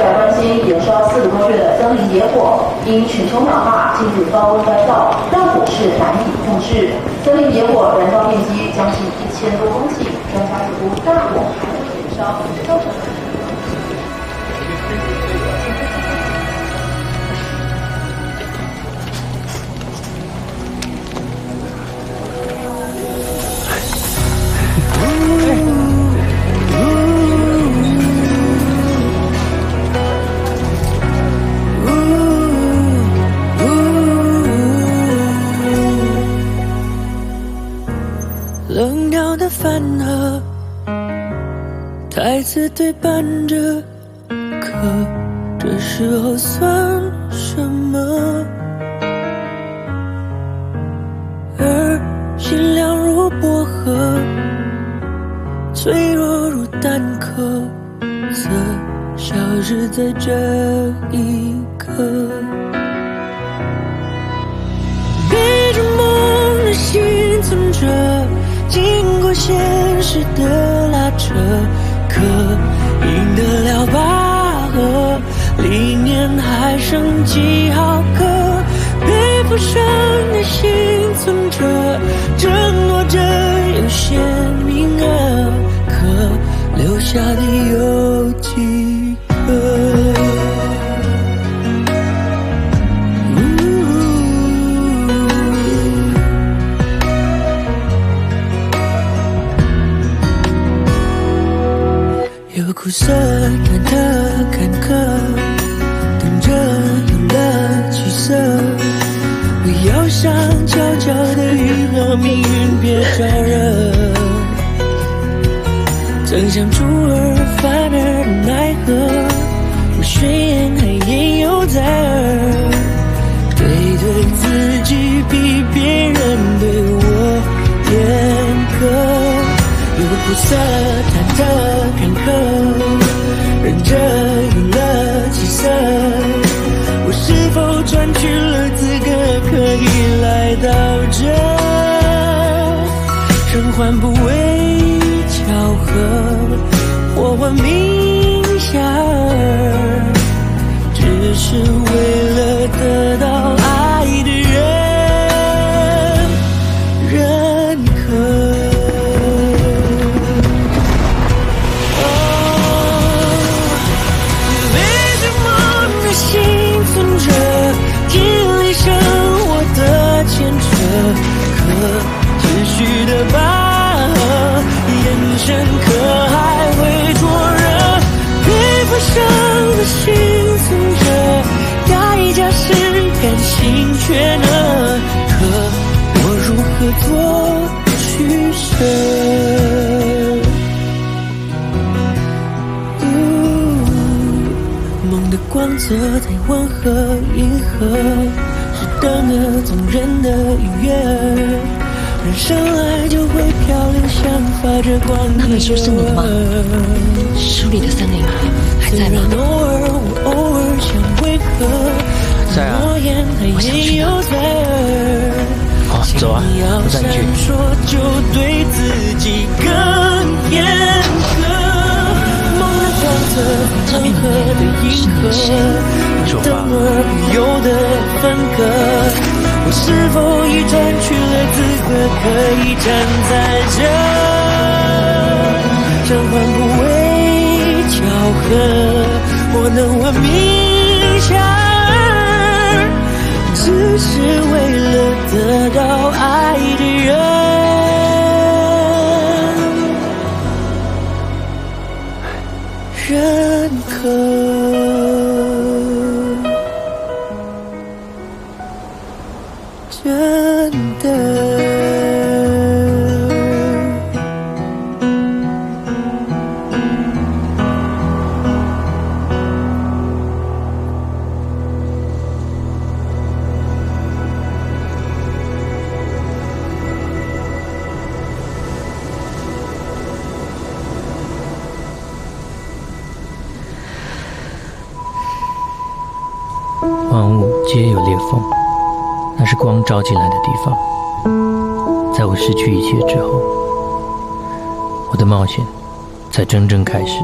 来关心燃烧四个多月的森林野火，因全球暖化进入高温干燥，让火势难以控制。森林野火燃烧面积将近一千多公顷，专家指出，大火还会燃烧，造成。冷掉的饭盒，台词对半着，可这时候算什么？而心凉如薄荷，脆弱如蛋壳，则消失在这一刻。背着梦的幸存者。现实的拉扯，可赢得了拔河，里面还剩几毫克？背负伤的幸存者，争夺着有限名额，可留下的苦涩、忐忑、坎坷，等着有了起色。我要想悄悄地愈合命运，别招惹。曾想出尔反尔奈何，我宣言还言犹在耳。对对自己比别人对我严格。有苦涩、忐忑、坎坷，忍着有了起色。我是否赚取了资格，可以来到这？生还不为巧合，或闻名遐迩，只是为了得到可还会灼热？背负伤的幸存者，代价是感情却能，可我如何做取舍？梦的光泽太温和，银河是等的动人的愉悦，人生来就会漂流，像发着光的那本书是你的吗书里的森林还在吗？在啊我想去言犹在耳。好，走啊，我带你去。说就对自己更严是我爸等而不由的分割。我是否已占据了资格，可以站在这？生还不为巧合，我能闻名遐迩。只是为了得到爱的人真的。万物皆有裂缝，那是光照进来的地方。在我失去一切之后，我的冒险才真正开始。